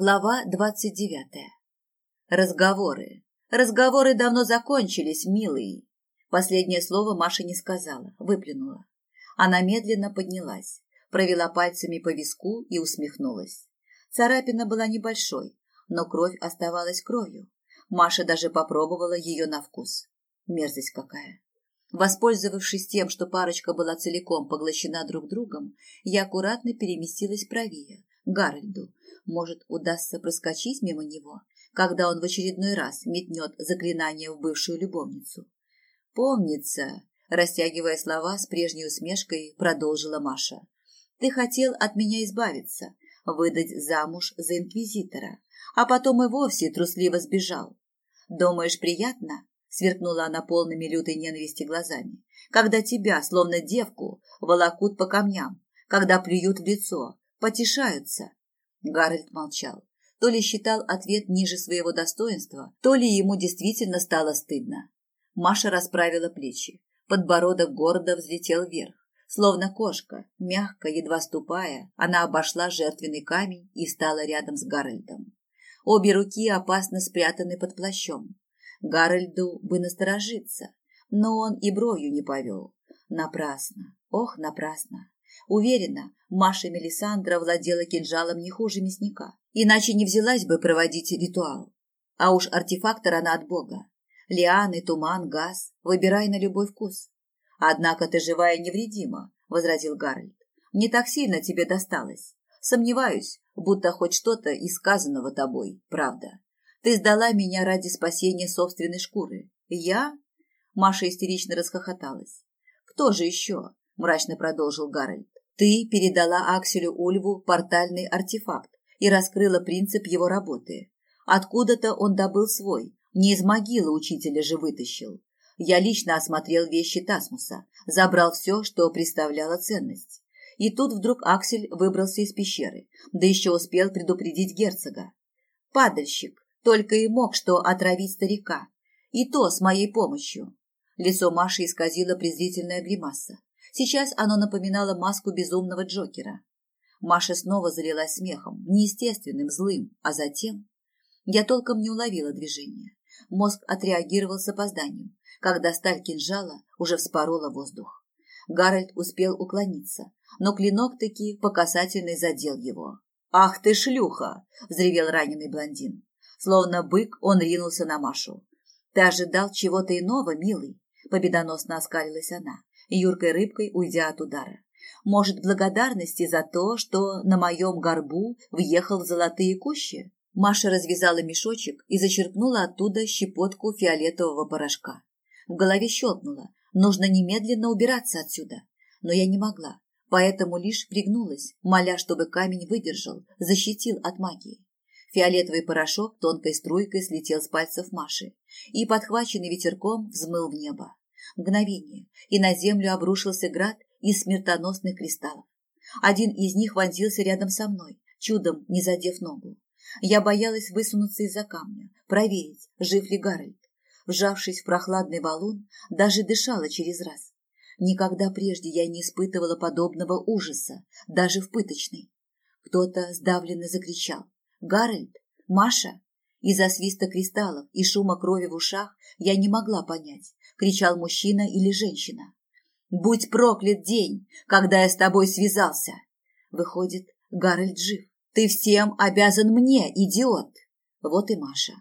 Глава двадцать девятая. Разговоры. Разговоры давно закончились, милый. Последнее слово Маша не сказала, выплюнула. Она медленно поднялась, провела пальцами по виску и усмехнулась. Царапина была небольшой, но кровь оставалась кровью. Маша даже попробовала ее на вкус. Мерзость какая. Воспользовавшись тем, что парочка была целиком поглощена друг другом, я аккуратно переместилась правее, Гарольду, может, удастся проскочить мимо него, когда он в очередной раз метнет заклинание в бывшую любовницу. «Помнится», – растягивая слова с прежней усмешкой, продолжила Маша. «Ты хотел от меня избавиться, выдать замуж за инквизитора, а потом и вовсе трусливо сбежал. Думаешь, приятно?» – сверкнула она полными лютой ненависти глазами. «Когда тебя, словно девку, волокут по камням, когда плюют в лицо, потешаются, Гарольд молчал. То ли считал ответ ниже своего достоинства, то ли ему действительно стало стыдно. Маша расправила плечи. Подбородок гордо взлетел вверх. Словно кошка, мягко, едва ступая, она обошла жертвенный камень и встала рядом с Гарольдом. Обе руки опасно спрятаны под плащом. Гарольду бы насторожиться, но он и бровью не повел. Напрасно, ох, напрасно. Уверена, Маша Мелисандра владела кинжалом не хуже мясника, иначе не взялась бы проводить ритуал. А уж артефактор она от бога. Лианы, туман, газ, выбирай на любой вкус. Однако ты живая и невредима, возразил Гарольд. Не так сильно тебе досталось. Сомневаюсь, будто хоть что-то из сказанного тобой, правда. Ты сдала меня ради спасения собственной шкуры. Я? Маша истерично расхохоталась. Кто же еще? Мрачно продолжил Гарольд. Ты передала Акселю Ульву портальный артефакт и раскрыла принцип его работы. Откуда-то он добыл свой, не из могилы учителя же вытащил. Я лично осмотрел вещи Тасмуса, забрал все, что представляло ценность. И тут вдруг Аксель выбрался из пещеры, да еще успел предупредить герцога. Падальщик, только и мог что отравить старика. И то с моей помощью. Лицо Маши исказило презрительная гримаса. Сейчас оно напоминало маску безумного Джокера. Маша снова залилась смехом, неестественным, злым, а затем... Я толком не уловила движения. Мозг отреагировал с опозданием, когда сталь кинжала уже вспорола воздух. Гарольд успел уклониться, но клинок таки по касательной задел его. «Ах ты шлюха!» – взревел раненый блондин. Словно бык он ринулся на Машу. «Ты ожидал чего-то иного, милый?» – победоносно оскалилась она юркой рыбкой уйдя от удара. Может, благодарности за то, что на моем горбу въехал в золотые кущи? Маша развязала мешочек и зачерпнула оттуда щепотку фиолетового порошка. В голове щелкнуло. Нужно немедленно убираться отсюда. Но я не могла, поэтому лишь пригнулась, моля, чтобы камень выдержал, защитил от магии. Фиолетовый порошок тонкой струйкой слетел с пальцев Маши и, подхваченный ветерком, взмыл в небо. Мгновение, и на землю обрушился град из смертоносных кристаллов. Один из них вонзился рядом со мной, чудом не задев ногу. Я боялась высунуться из-за камня, проверить, жив ли Гарольд. Вжавшись в прохладный валун, даже дышала через раз. Никогда прежде я не испытывала подобного ужаса, даже в пыточной. Кто-то сдавленно закричал. «Гарольд? Маша?» Из-за свиста кристаллов и шума крови в ушах я не могла понять, кричал мужчина или женщина. «Будь проклят день, когда я с тобой связался!» Выходит, Гарольд жив. «Ты всем обязан мне, идиот!» Вот и Маша.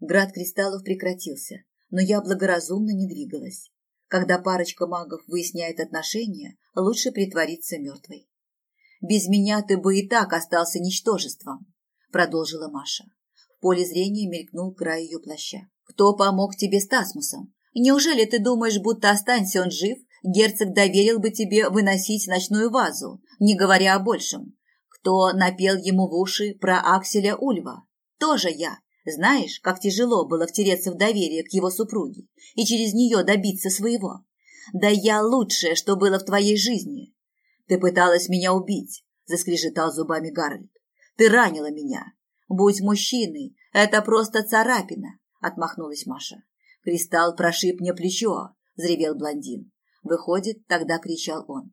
Град кристаллов прекратился, но я благоразумно не двигалась. Когда парочка магов выясняет отношения, лучше притвориться мертвой. «Без меня ты бы и так остался ничтожеством», — продолжила Маша. Поле зрения мелькнул край ее плаща. «Кто помог тебе с Тасмусом? Неужели ты думаешь, будто останься он жив, герцог доверил бы тебе выносить ночную вазу, не говоря о большем? Кто напел ему в уши про Акселя Ульва? Тоже я. Знаешь, как тяжело было втереться в доверие к его супруге и через нее добиться своего? Да я лучшее, что было в твоей жизни. Ты пыталась меня убить, заскрежетал зубами Гарольд. Ты ранила меня. Будь мужчиной, это просто царапина, отмахнулась Маша. Кристалл прошиб мне плечо, взревел блондин. Выходит, тогда кричал он.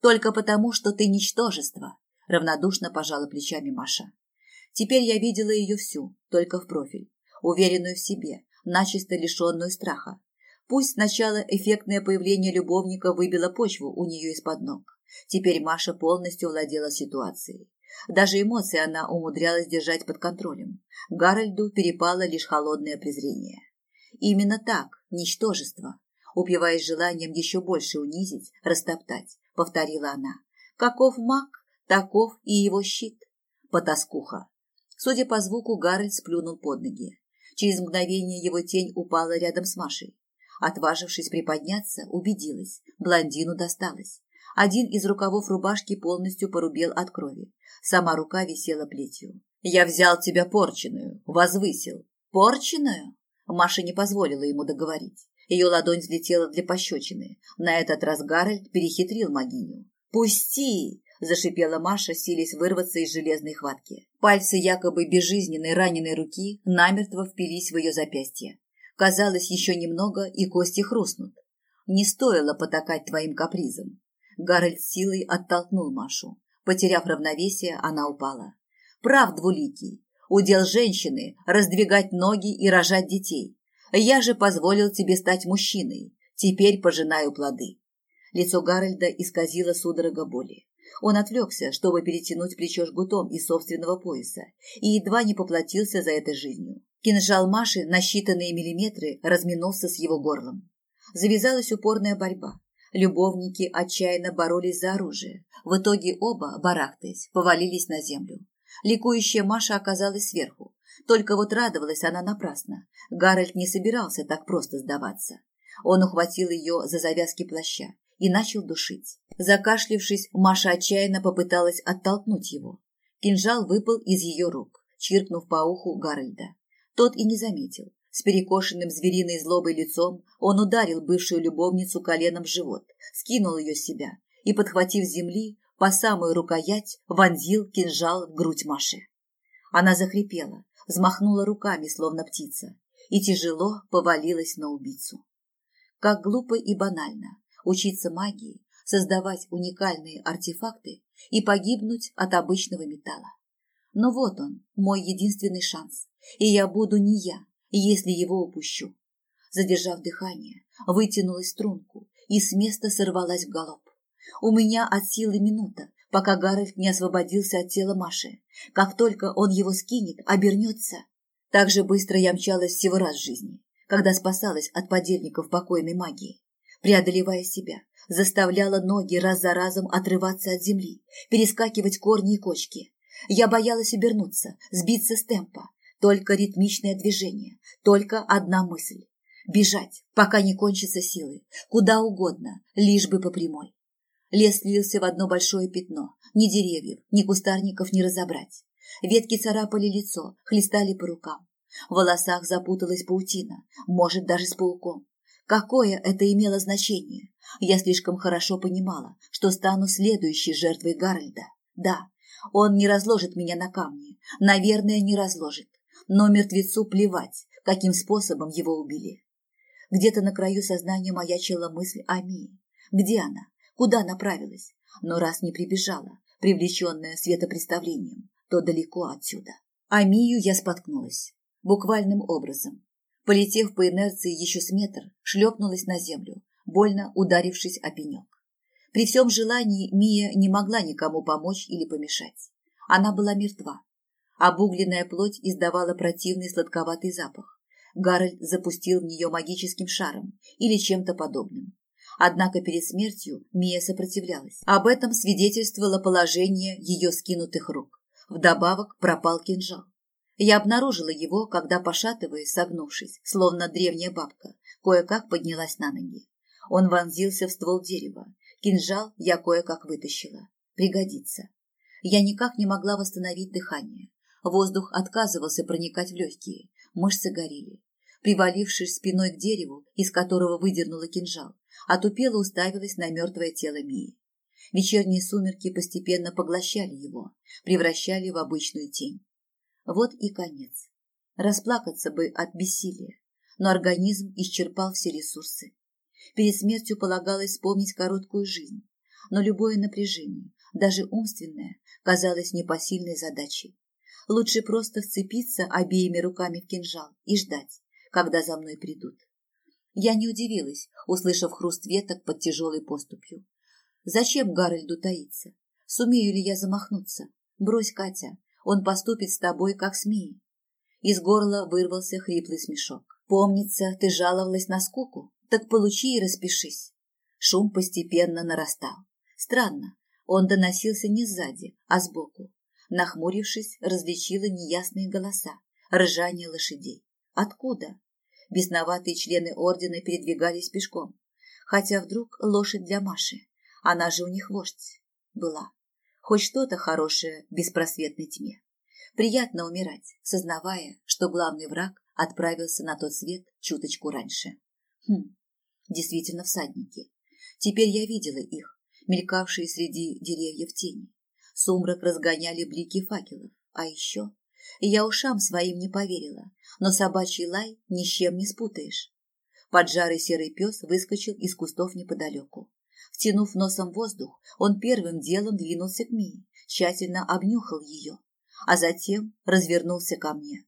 Только потому, что ты ничтожество, равнодушно пожала плечами Маша. Теперь я видела ее всю, только в профиль, уверенную в себе, начисто лишенную страха. Пусть сначала эффектное появление любовника выбило почву у нее из-под ног. Теперь Маша полностью владела ситуацией. Даже эмоции она умудрялась держать под контролем. Гарольду перепало лишь холодное презрение. Именно так, ничтожество, упиваясь желанием еще больше унизить, растоптать, повторила она. Каков маг, таков и его щит. Потаскуха. Судя по звуку, Гарольд сплюнул под ноги. Через мгновение его тень упала рядом с Машей. Отважившись приподняться, убедилась, блондину досталось. Один из рукавов рубашки полностью порубел от крови. Сама рука висела плетью. «Я взял тебя порченую, возвысил». «Порченую?» Маша не позволила ему договорить. Ее ладонь взлетела для пощечины. На этот раз Гарольд перехитрил магиню. «Пусти!» – зашипела Маша, силясь вырваться из железной хватки. Пальцы якобы безжизненной раненой руки намертво впились в ее запястье. Казалось, еще немного, и кости хрустнут. Не стоило потакать твоим капризам. Гарольд с силой оттолкнул Машу. Потеряв равновесие, она упала. Прав двуликий. Удел женщины – раздвигать ноги и рожать детей. Я же позволил тебе стать мужчиной. Теперь пожинаю плоды. Лицо Гарольда исказило судорога боли. Он отвлекся, чтобы перетянуть плечо жгутом из собственного пояса, и едва не поплатился за это жизнью. Кинжал Маши на считанные миллиметры разминулся с его горлом. Завязалась упорная борьба. Любовники отчаянно боролись за оружие. В итоге оба, барахтаясь, повалились на землю. Ликующая Маша оказалась сверху. Только вот радовалась она напрасно. Гарольд не собирался так просто сдаваться. Он ухватил ее за завязки плаща и начал душить. Закашлившись, Маша отчаянно попыталась оттолкнуть его. Кинжал выпал из ее рук, чиркнув по уху Гарольда. Тот и не заметил, с перекошенным звериной злобой лицом он ударил бывшую любовницу коленом в живот, скинул ее с себя и, подхватив земли, по самую рукоять вонзил кинжал в грудь Маши. Она захрипела, взмахнула руками, словно птица, и тяжело повалилась на убийцу. Как глупо и банально учиться магии, создавать уникальные артефакты и погибнуть от обычного металла. Но вот он, мой единственный шанс, и я буду не я, если его упущу. Задержав дыхание, вытянулась струнку и с места сорвалась в галоп. У меня от силы минута, пока Гарольд не освободился от тела Маши. Как только он его скинет, обернется. Так же быстро я мчалась всего раз в жизни, когда спасалась от подельников покойной магии. Преодолевая себя, заставляла ноги раз за разом отрываться от земли, перескакивать корни и кочки. Я боялась обернуться, сбиться с темпа, только ритмичное движение, только одна мысль. Бежать, пока не кончатся силы, куда угодно, лишь бы по прямой. Лес слился в одно большое пятно. Ни деревьев, ни кустарников не разобрать. Ветки царапали лицо, хлестали по рукам. В волосах запуталась паутина, может, даже с пауком. Какое это имело значение? Я слишком хорошо понимала, что стану следующей жертвой Гарольда. Да, он не разложит меня на камни. Наверное, не разложит но мертвецу плевать, каким способом его убили. Где-то на краю сознания маячила мысль о Мии. Где она? Куда направилась? Но раз не прибежала, привлеченная светопреставлением, то далеко отсюда. А Мию я споткнулась. Буквальным образом. Полетев по инерции еще с метр, шлепнулась на землю, больно ударившись о пенек. При всем желании Мия не могла никому помочь или помешать. Она была мертва, Обугленная плоть издавала противный сладковатый запах. Гарольд запустил в нее магическим шаром или чем-то подобным. Однако перед смертью Мия сопротивлялась. Об этом свидетельствовало положение ее скинутых рук. Вдобавок пропал кинжал. Я обнаружила его, когда, пошатываясь, согнувшись, словно древняя бабка, кое-как поднялась на ноги. Он вонзился в ствол дерева. Кинжал я кое-как вытащила. Пригодится. Я никак не могла восстановить дыхание. Воздух отказывался проникать в легкие, мышцы горели. Привалившись спиной к дереву, из которого выдернула кинжал, отупело уставилась на мертвое тело Мии. Вечерние сумерки постепенно поглощали его, превращали в обычную тень. Вот и конец. Расплакаться бы от бессилия, но организм исчерпал все ресурсы. Перед смертью полагалось вспомнить короткую жизнь, но любое напряжение, даже умственное, казалось непосильной задачей. Лучше просто вцепиться обеими руками в кинжал и ждать, когда за мной придут. Я не удивилась, услышав хруст веток под тяжелой поступью. Зачем Гарольду таиться? Сумею ли я замахнуться? Брось, Катя, он поступит с тобой, как смеет. Из горла вырвался хриплый смешок. Помнится, ты жаловалась на скуку? Так получи и распишись. Шум постепенно нарастал. Странно, он доносился не сзади, а сбоку. Нахмурившись, различила неясные голоса, ржание лошадей. Откуда? Бесноватые члены ордена передвигались пешком. Хотя вдруг лошадь для Маши. Она же у них вождь. Была. Хоть что-то хорошее в беспросветной тьме. Приятно умирать, сознавая, что главный враг отправился на тот свет чуточку раньше. Хм, действительно всадники. Теперь я видела их, мелькавшие среди деревьев тени. Сумрак разгоняли блики факелов. А еще я ушам своим не поверила, но собачий лай ни с чем не спутаешь. Поджарый серый пес выскочил из кустов неподалеку. Втянув носом воздух, он первым делом двинулся к Мии, тщательно обнюхал ее, а затем развернулся ко мне.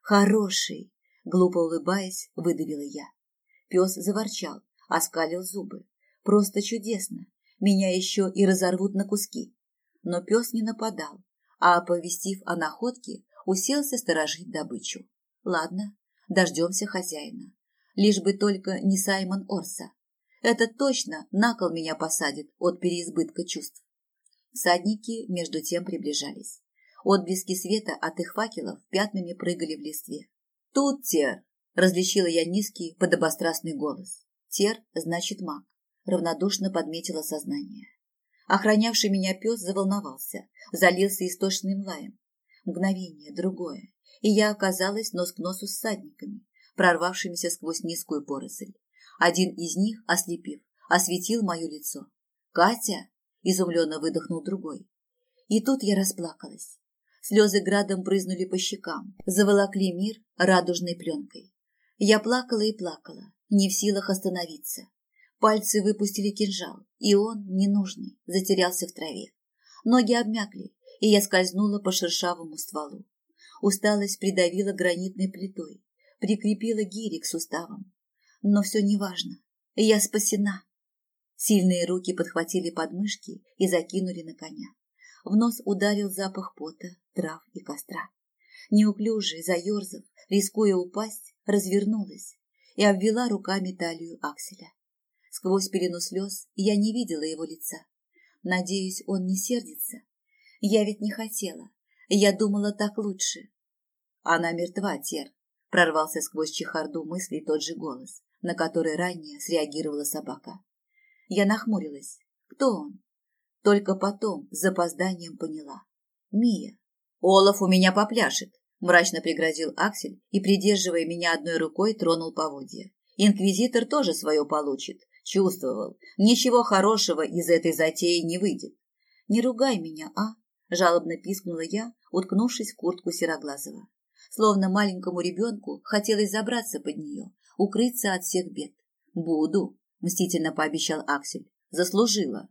«Хороший!» — глупо улыбаясь, выдавила я. Пес заворчал, оскалил зубы. «Просто чудесно! Меня еще и разорвут на куски!» Но пес не нападал, а, оповестив о находке, уселся сторожить добычу. Ладно, дождемся хозяина. Лишь бы только не Саймон Орса. Это точно на кол меня посадит от переизбытка чувств. Садники между тем приближались. Отблески света от их факелов пятнами прыгали в листве. «Тут Тер!» – различила я низкий, подобострастный голос. «Тер» значит маг. Равнодушно подметила сознание. Охранявший меня пес заволновался, залился истошным лаем. Мгновение, другое, и я оказалась нос к носу с садниками, прорвавшимися сквозь низкую поросль. Один из них, ослепив, осветил мое лицо. «Катя!» – изумленно выдохнул другой. И тут я расплакалась. Слезы градом брызнули по щекам, заволокли мир радужной пленкой. Я плакала и плакала, не в силах остановиться. Пальцы выпустили кинжал, и он, ненужный, затерялся в траве. Ноги обмякли, и я скользнула по шершавому стволу. Усталость придавила гранитной плитой, прикрепила гири к суставам. Но все неважно, я спасена. Сильные руки подхватили подмышки и закинули на коня. В нос ударил запах пота, трав и костра. Неуклюже, заерзав, рискуя упасть, развернулась и обвела руками талию Акселя. Сквозь пелену слез я не видела его лица. Надеюсь, он не сердится. Я ведь не хотела. Я думала так лучше. Она мертва, Тер. Прорвался сквозь чехарду мыслей тот же голос, на который ранее среагировала собака. Я нахмурилась. Кто он? Только потом, с запозданием, поняла. Мия. Олаф у меня попляшет, мрачно пригрозил Аксель и, придерживая меня одной рукой, тронул поводья. Инквизитор тоже свое получит. Чувствовал, ничего хорошего из этой затеи не выйдет. Не ругай меня, а? Жалобно пискнула я, уткнувшись в куртку Сероглазого. Словно маленькому ребенку хотелось забраться под нее, укрыться от всех бед. «Буду», — мстительно пообещал Аксель. «Заслужила».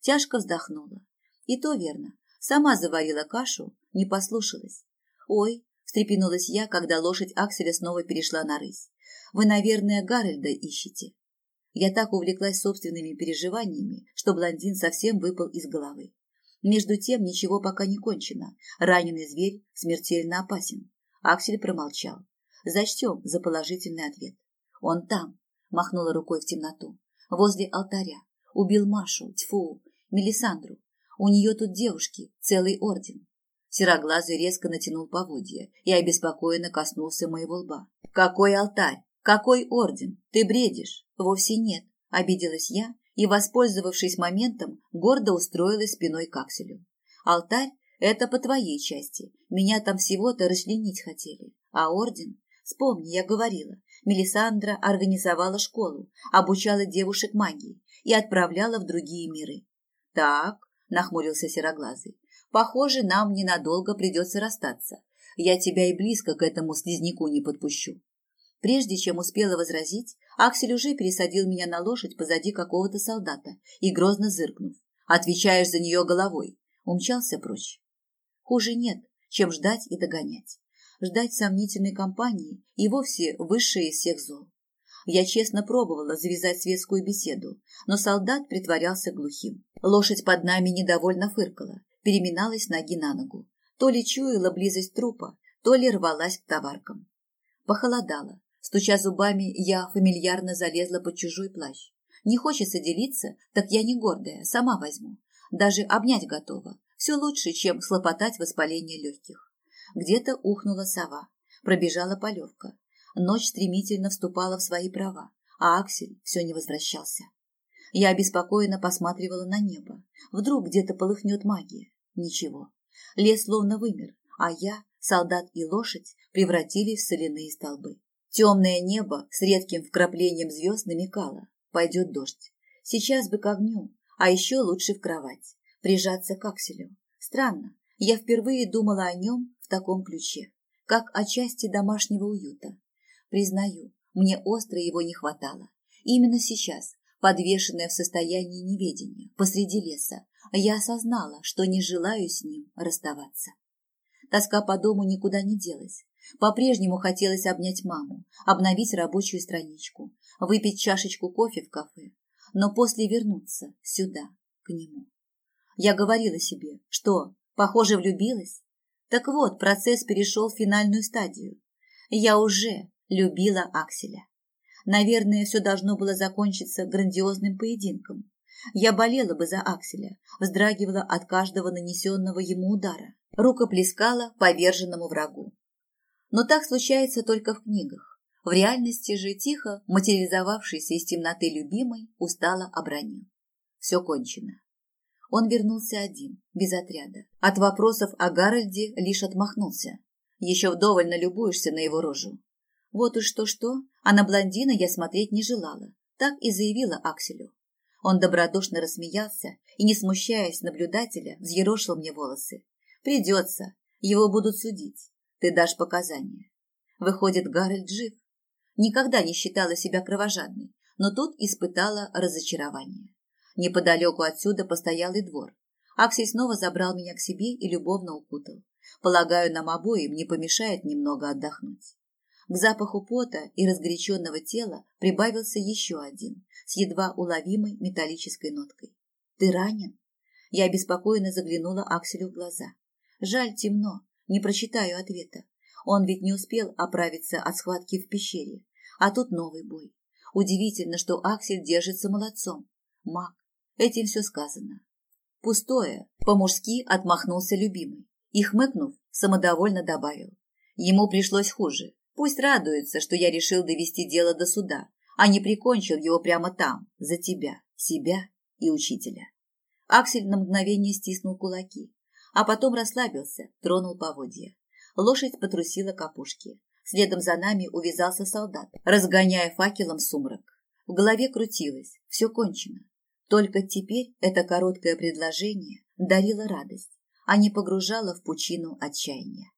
Тяжко вздохнула. И то верно. Сама заварила кашу, не послушалась. «Ой», — встрепенулась я, когда лошадь Акселя снова перешла на рысь. «Вы, наверное, Гарольда ищете». Я так увлеклась собственными переживаниями, что блондин совсем выпал из головы. Между тем ничего пока не кончено. Раненый зверь смертельно опасен. Аксель промолчал. Зачтем за положительный ответ. Он там, махнула рукой в темноту, возле алтаря. Убил Машу, тьфу, Мелисандру. У нее тут девушки, целый орден. Сероглазый резко натянул поводья и обеспокоенно коснулся моего лба. «Какой алтарь? Какой орден? Ты бредишь?» «Вовсе нет», — обиделась я и, воспользовавшись моментом, гордо устроилась спиной к акселю. «Алтарь — это по твоей части. Меня там всего-то расчленить хотели. А орден? Вспомни, я говорила. Мелисандра организовала школу, обучала девушек магии и отправляла в другие миры. Так, нахмурился сероглазый, похоже, нам ненадолго придется расстаться. Я тебя и близко к этому слизняку не подпущу. Прежде чем успела возразить, Аксель уже пересадил меня на лошадь позади какого-то солдата и, грозно зыркнув, «Отвечаешь за нее головой!» умчался прочь. Хуже нет, чем ждать и догонять. Ждать сомнительной компании и вовсе высшее из всех зол. Я честно пробовала завязать светскую беседу, но солдат притворялся глухим. Лошадь под нами недовольно фыркала, переминалась ноги на ногу. То ли чуяла близость трупа, то ли рвалась к товаркам. Похолодало. Стуча зубами, я фамильярно залезла под чужой плащ. Не хочется делиться, так я не гордая, сама возьму. Даже обнять готова. Все лучше, чем слопотать воспаление легких. Где-то ухнула сова, пробежала полевка. Ночь стремительно вступала в свои права, а Аксель все не возвращался. Я обеспокоенно посматривала на небо. Вдруг где-то полыхнет магия. Ничего. Лес словно вымер, а я, солдат и лошадь превратились в соляные столбы. Темное небо с редким вкраплением звезд намекало. Пойдет дождь. Сейчас бы к огню, а еще лучше в кровать. Прижаться к Акселю. Странно, я впервые думала о нем в таком ключе, как о части домашнего уюта. Признаю, мне остро его не хватало. Именно сейчас, подвешенная в состоянии неведения, посреди леса, я осознала, что не желаю с ним расставаться. Тоска по дому никуда не делась. По-прежнему хотелось обнять маму, обновить рабочую страничку, выпить чашечку кофе в кафе, но после вернуться сюда, к нему. Я говорила себе, что, похоже, влюбилась. Так вот, процесс перешел в финальную стадию. Я уже любила Акселя. Наверное, все должно было закончиться грандиозным поединком. Я болела бы за Акселя, вздрагивала от каждого нанесенного ему удара, рукоплескала поверженному врагу. Но так случается только в книгах. В реальности же тихо, материализовавшийся из темноты любимой, устало обронил. Все кончено. Он вернулся один, без отряда. От вопросов о Гарольде лишь отмахнулся. Еще вдоволь налюбуешься на его рожу. Вот уж что-что, а на блондина я смотреть не желала. Так и заявила Акселю. Он добродушно рассмеялся и, не смущаясь наблюдателя, взъерошил мне волосы. «Придется. Его будут судить. Ты дашь показания». Выходит, Гарольд жив. Никогда не считала себя кровожадной, но тут испытала разочарование. Неподалеку отсюда постоялый двор. Аксель снова забрал меня к себе и любовно укутал. Полагаю, нам обоим не помешает немного отдохнуть. К запаху пота и разгоряченного тела прибавился еще один, с едва уловимой металлической ноткой. «Ты ранен?» Я обеспокоенно заглянула Акселю в глаза. Жаль, темно, не прочитаю ответа. Он ведь не успел оправиться от схватки в пещере. А тут новый бой. Удивительно, что Аксель держится молодцом. Маг. Этим все сказано. Пустое. По-мужски отмахнулся любимый. И, хмыкнув, самодовольно добавил. Ему пришлось хуже. Пусть радуется, что я решил довести дело до суда, а не прикончил его прямо там, за тебя, себя и учителя. Аксель на мгновение стиснул кулаки, а потом расслабился, тронул поводья. Лошадь потрусила к опушке. Следом за нами увязался солдат, разгоняя факелом сумрак. В голове крутилось, все кончено. Только теперь это короткое предложение дарило радость, а не погружало в пучину отчаяния.